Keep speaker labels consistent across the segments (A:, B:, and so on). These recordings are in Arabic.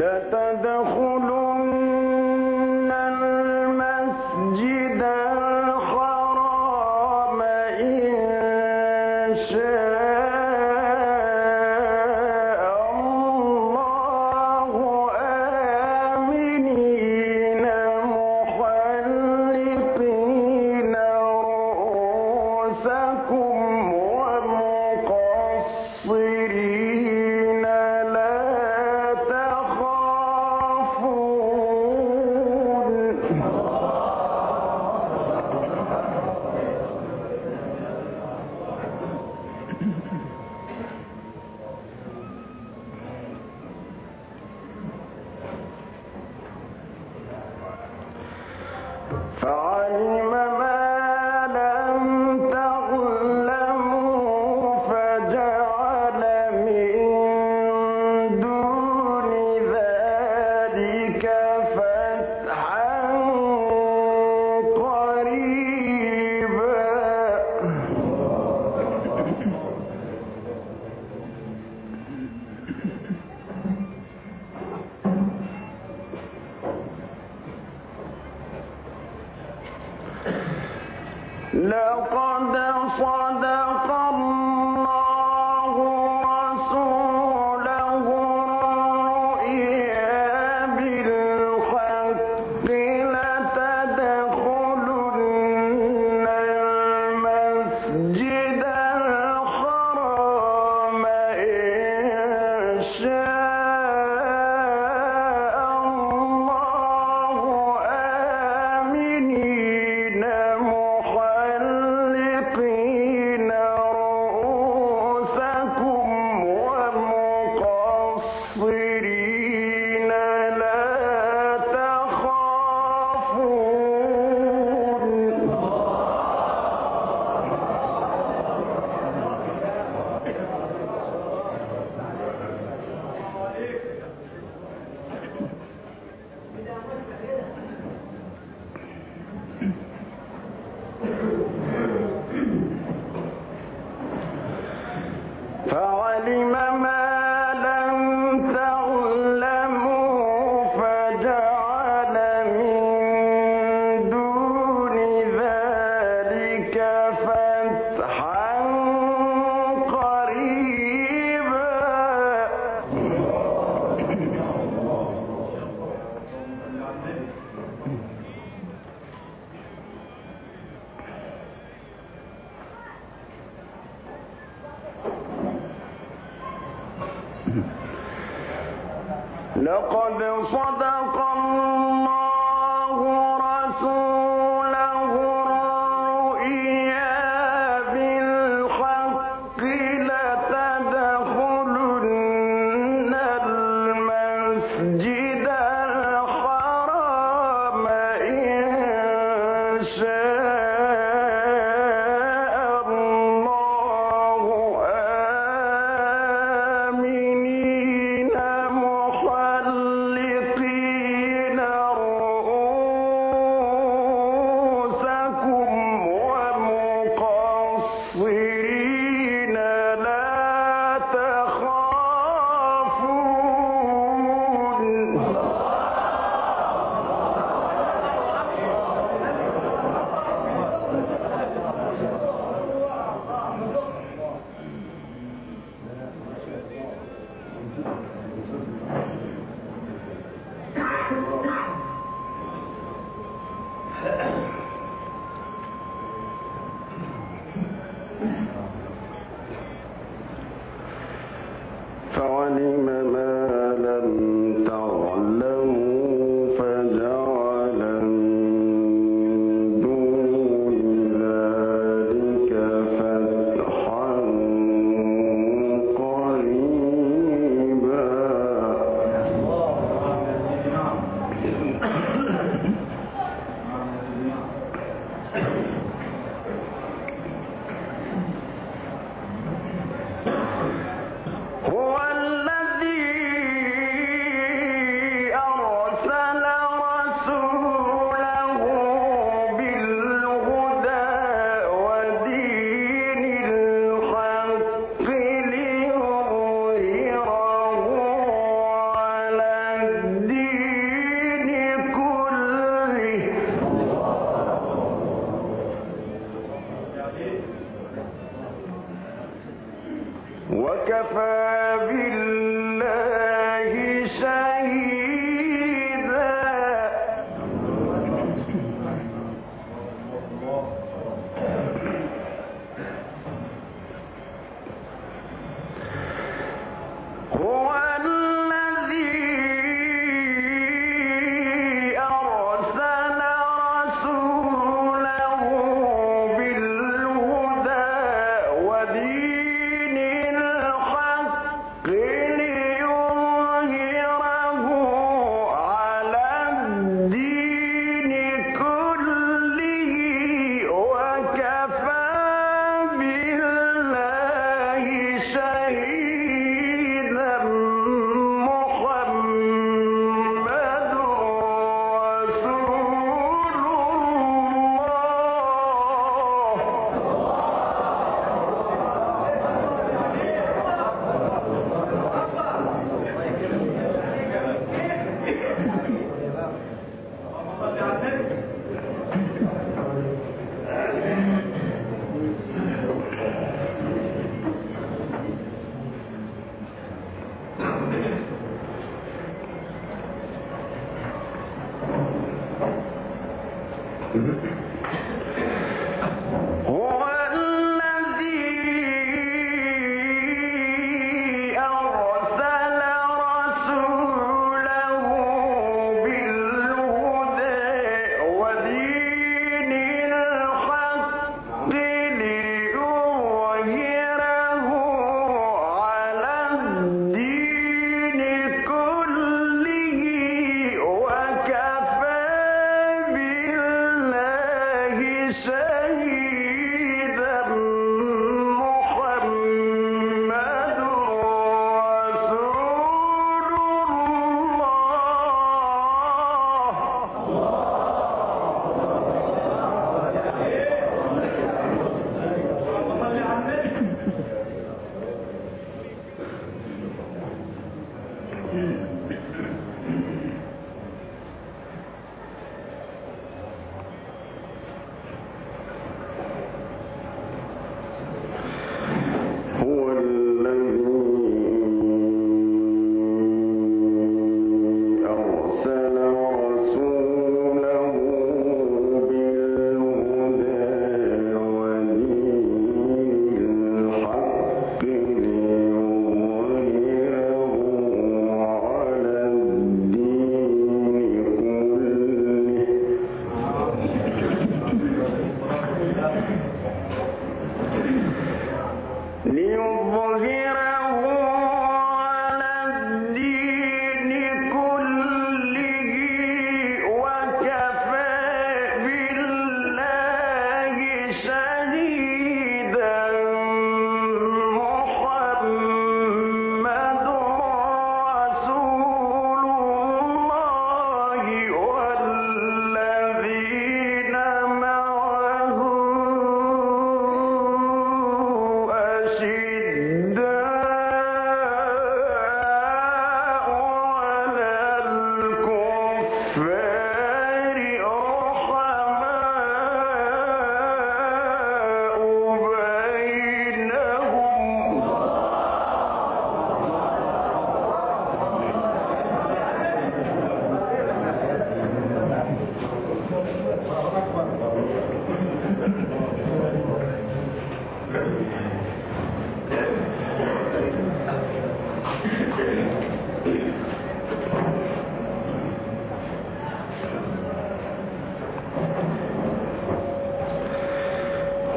A: لتدخلن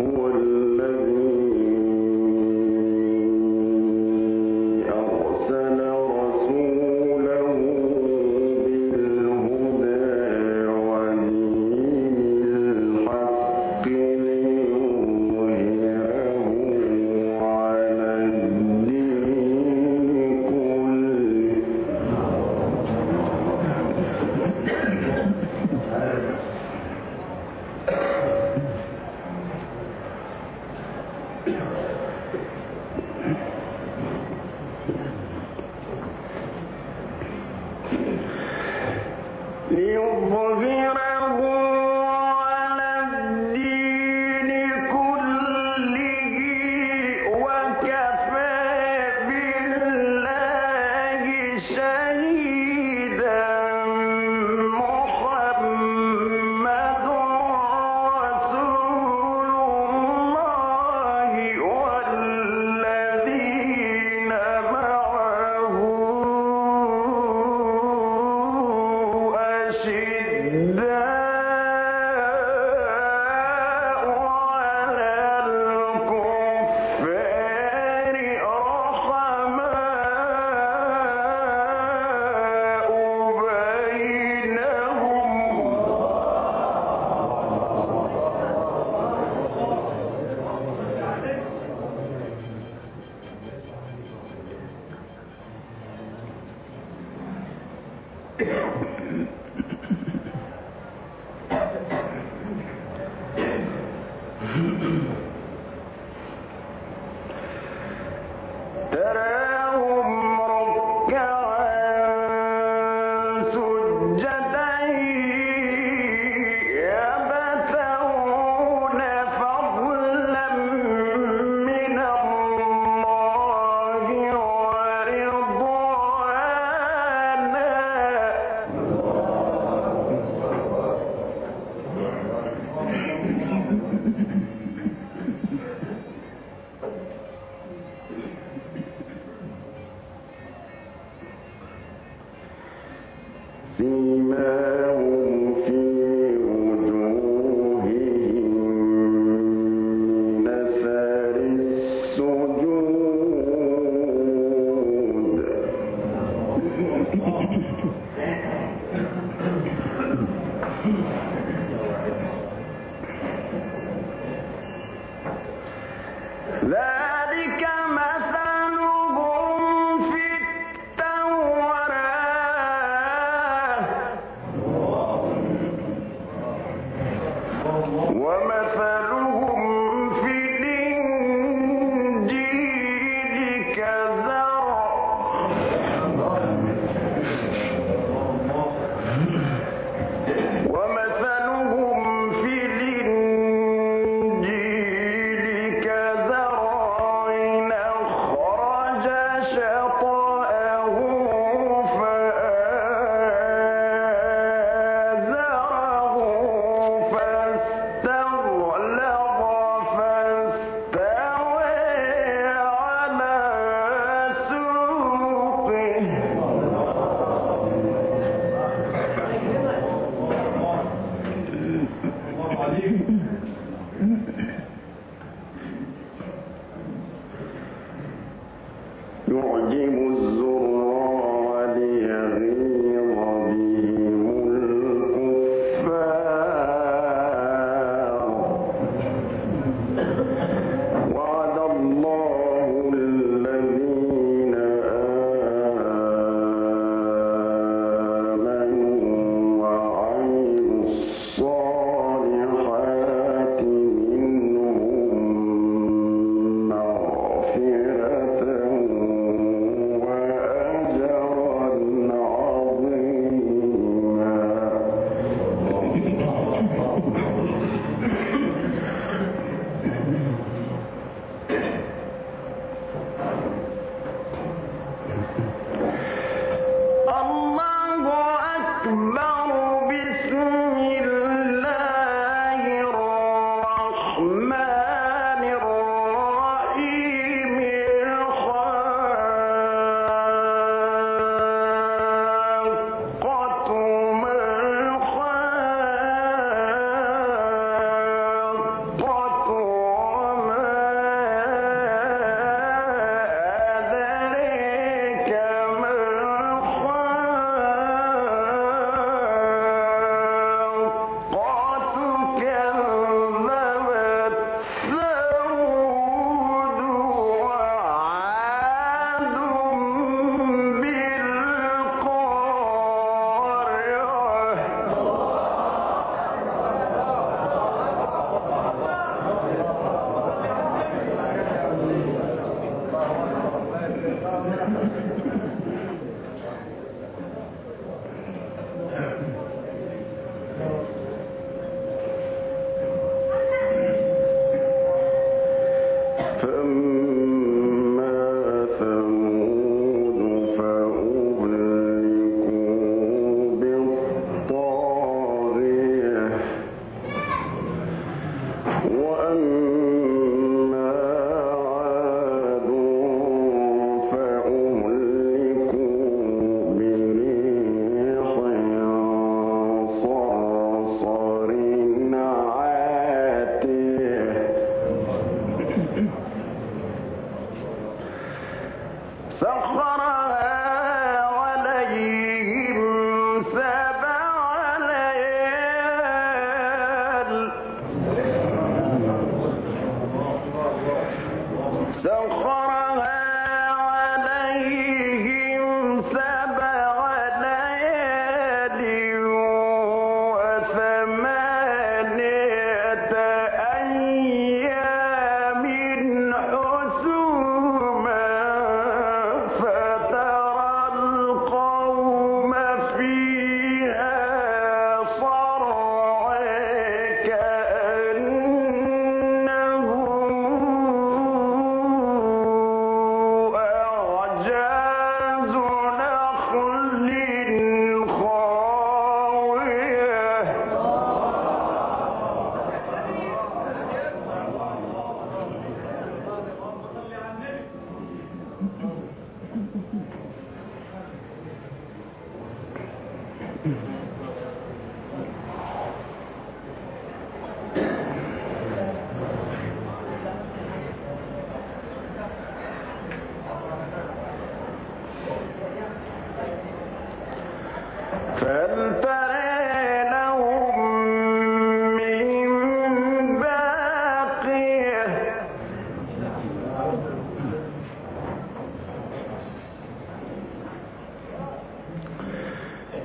A: هو به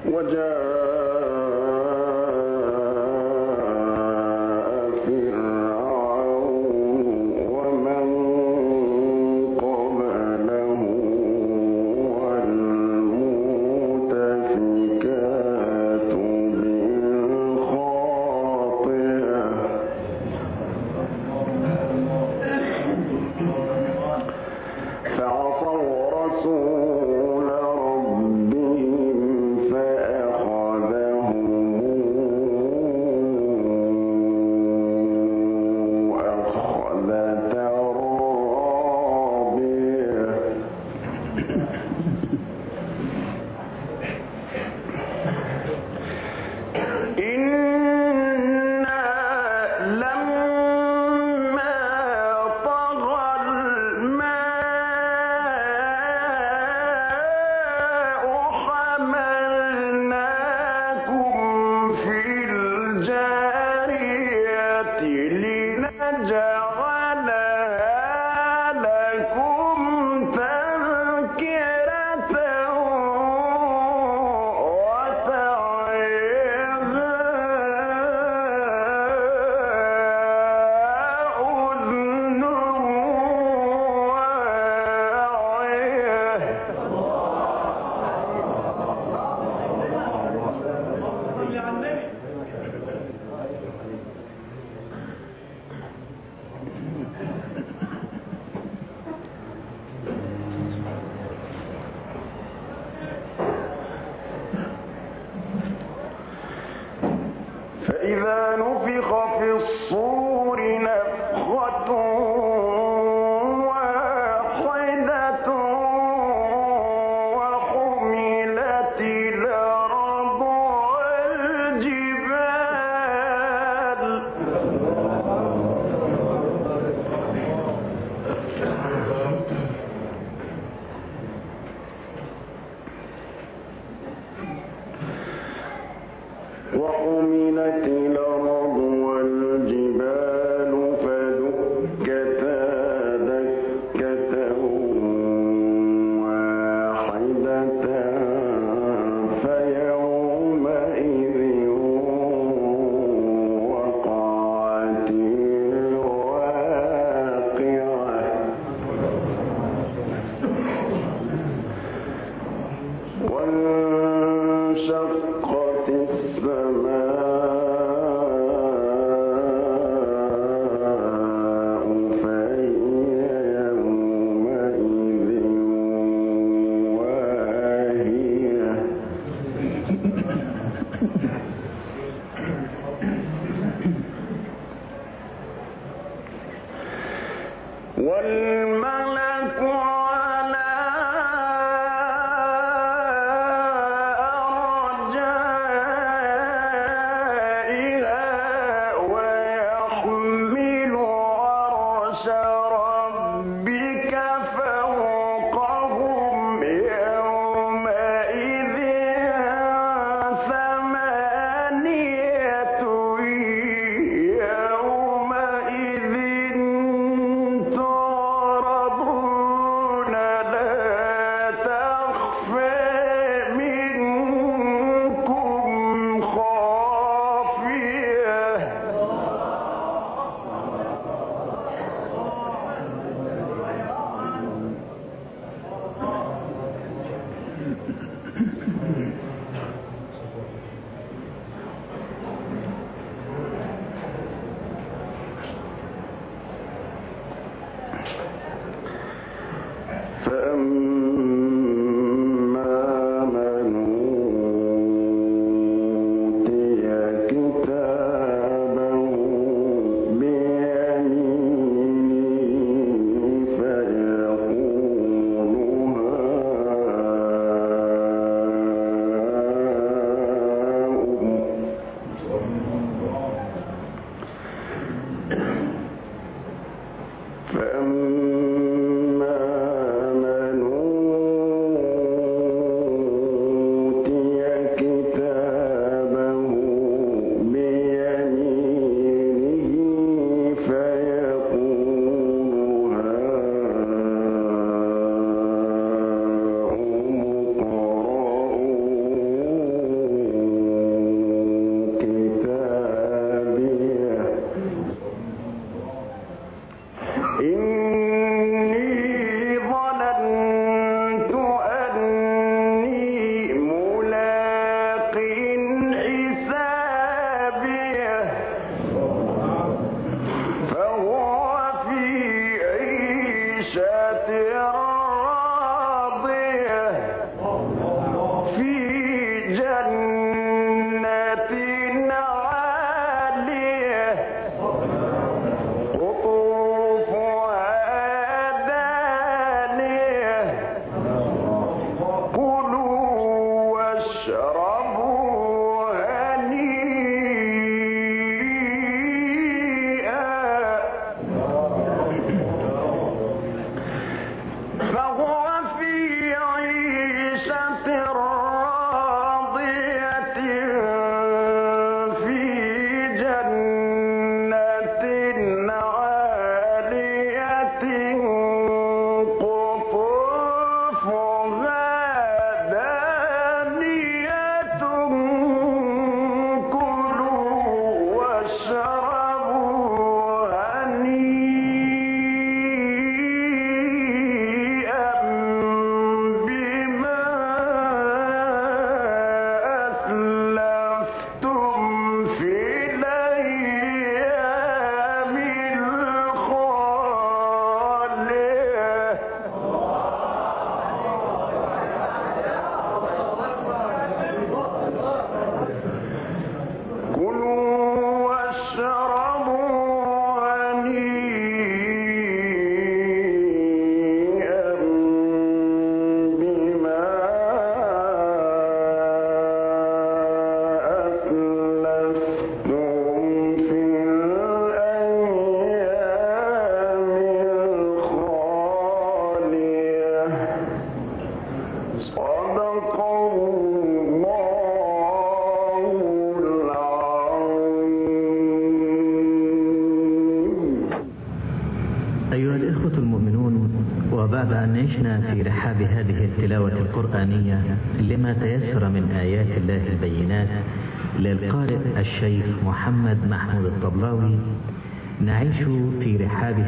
A: فعصوا فإذا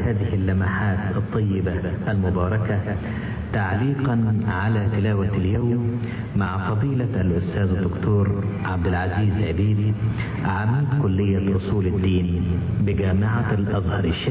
B: هذه اللمحات الطيبة المباركة تعليقا على تلاوة اليوم مع فضيلة الأستاذ الدكتور عبد العزيز عبيد عميد كلية أصول الدين بجامعة الأزهر الشريف